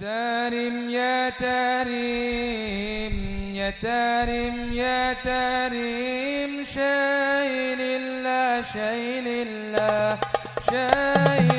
تارم يا تارم يا تارم يا تارم شايل الله شايل الله شايل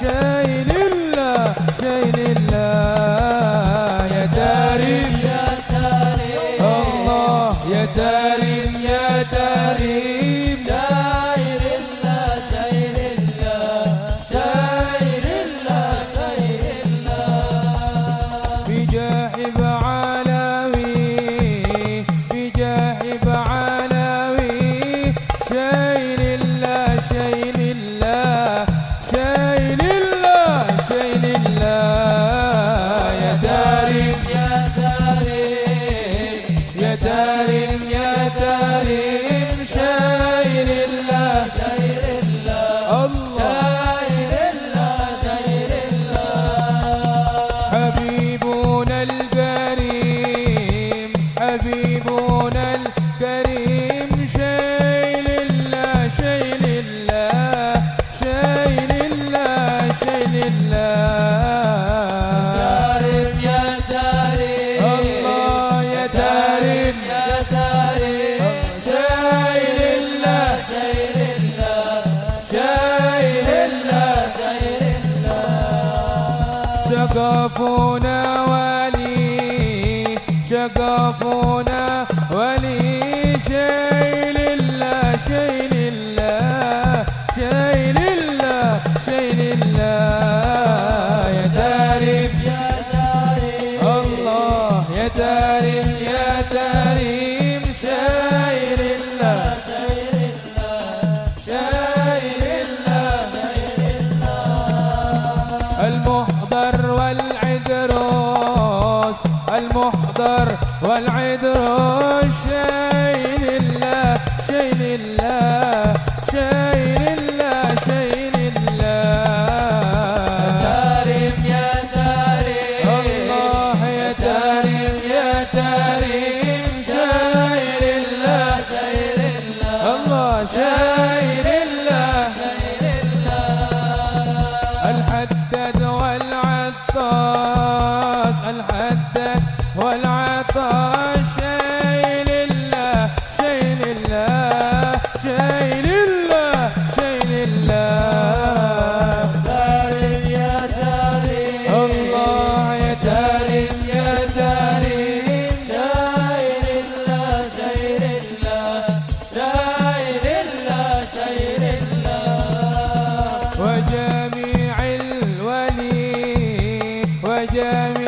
شيء لله لله يا دارين يا شقفونا ولي شقفونا المحضر والعذر شيء الله شيء الله شيء الله شيء الله. تاريخ يا تاريخ الله يا تاريخ يا تاريخ شيء الله شين الله. الله شين الله. شين الله. الحدد والعطار yeah.